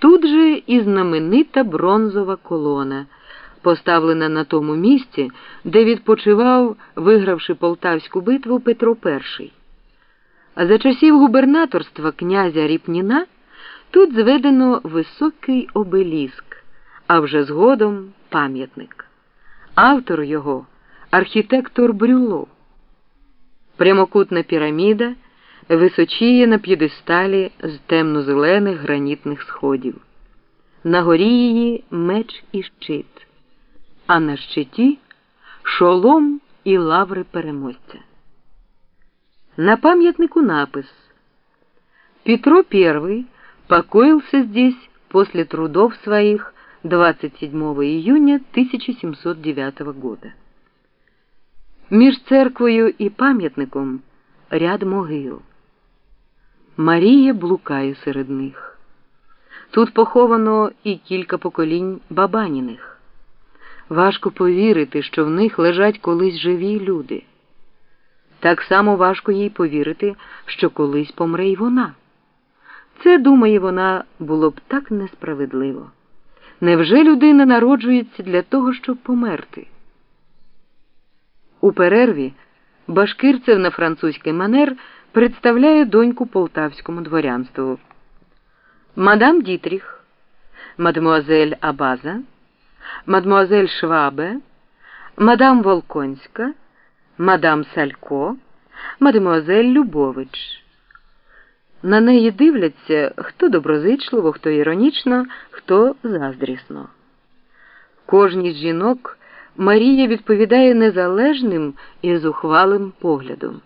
Тут же і знаменита бронзова колона, поставлена на тому місці, де відпочивав, вигравши полтавську битву Петро І. А за часів губернаторства князя Ріпніна тут зведено високий обеліск, а вже згодом пам'ятник. Автор його архітектор Брюло. Прямокутна піраміда височіє на п'єдесталі з темно-зелених гранітних сходів. На горі її меч і щит, а на щиті шолом і лаври переможця. На памятнику напис Петро I покоился здесь после трудов своих 27 июня 1709 года. Між церквою і пам'ятником ряд могил. Марія блукає серед них. Тут поховано і кілька поколінь бабаніних. Важко повірити, що в них лежать колись живі люди. Так само важко їй повірити, що колись помре й вона. Це, думає вона, було б так несправедливо. Невже людина народжується для того, щоб померти? У перерві Башкирцев на французький манер представляє доньку полтавському дворянству. Мадам Дітріх, мадмуазель Абаза, мадмуазель Швабе, мадам Волконська, мадам Салько, мадемуазель Любович. На неї дивляться хто доброзичливо, хто іронічно, хто заздрісно. Кожній з жінок Марія відповідає незалежним і зухвалим поглядом.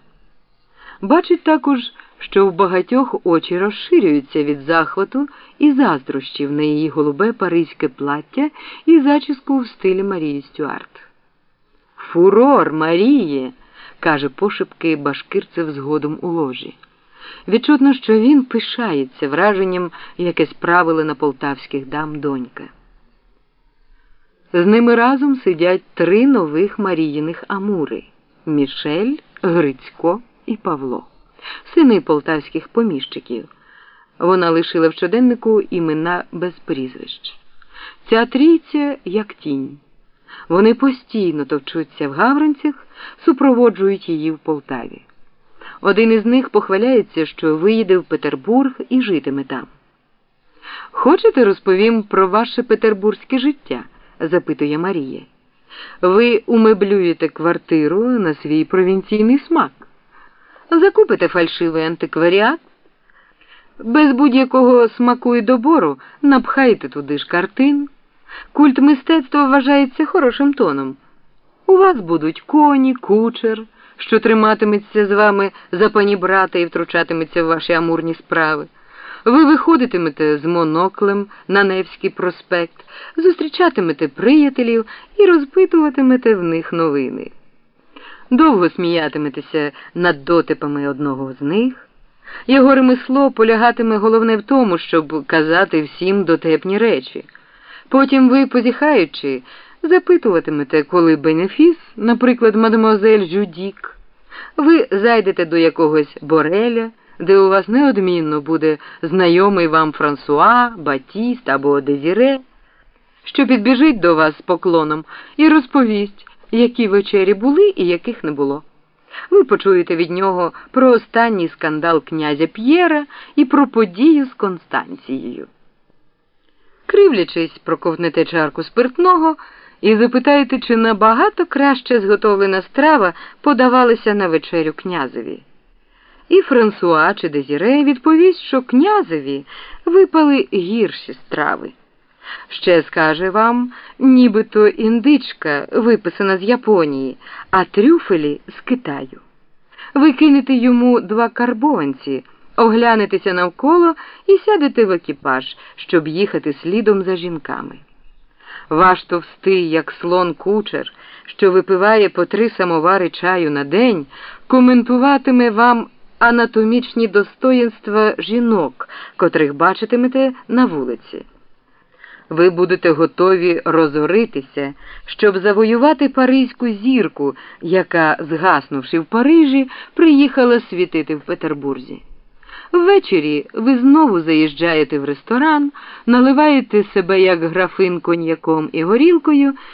Бачить також, що в багатьох очі розширюються від захвату і заздрощів на її голубе паризьке плаття і зачіску в стилі Марії Стюарт. Фурор Марії, каже пошепки башкирцев згодом у ложі. Відчутно, що він пишається враженням, яке справили на полтавських дам донька. З ними разом сидять три нових Маріїних Амури Мішель, Грицько і Павло, сини полтавських поміщиків. Вона лишила в щоденнику імена без прізвищ. Ця трійця як тінь. Вони постійно товчуться в Гавранцях, супроводжують її в Полтаві. Один із них похваляється, що виїде в Петербург і житиме там. Хочете розповім про ваше петербурзьке життя? запитує Марія. Ви умеблюєте квартиру на свій провінційний смак, закупите фальшивий антикваріат, без будь-якого смаку і добору напхаєте туди ж картин. Культ мистецтва вважається хорошим тоном. У вас будуть коні, кучер, що триматиметься з вами за пані брата і втручатиметься в ваші амурні справи. Ви виходитимете з моноклем на Невський проспект, зустрічатимете приятелів і розпитуватимете в них новини. Довго сміятиметеся над дотипами одного з них. Його ремесло полягатиме головне в тому, щоб казати всім дотепні речі. Потім ви, позіхаючи, запитуватимете, коли бенефіс, наприклад, мадемуазель Жюдік. Ви зайдете до якогось бореля, де у вас неодмінно буде знайомий вам Франсуа, Батіст або Дезіре, що підбіжить до вас з поклоном і розповість, які вечері були і яких не було. Ви почуєте від нього про останній скандал князя П'єра і про подію з Констанцією. Кривлячись, проковнете чарку спиртного і запитаєте, чи набагато краще зготовлена страва подавалася на вечерю князеві. І Франсуа чи Дезіре відповість, що князеві випали гірші страви. Ще скаже вам, нібито індичка виписана з Японії, а трюфелі з Китаю. Ви кинете йому два карбованці, оглянетеся навколо і сядете в екіпаж, щоб їхати слідом за жінками. Ваш товстий, як слон кучер, що випиває по три самовари чаю на день, коментуватиме вам анатомічні достоїнства жінок, котрих бачитимете на вулиці. Ви будете готові розоритися, щоб завоювати паризьку зірку, яка, згаснувши в Парижі, приїхала світити в Петербурзі. Ввечері ви знову заїжджаєте в ресторан, наливаєте себе як графин коньяком і горілкою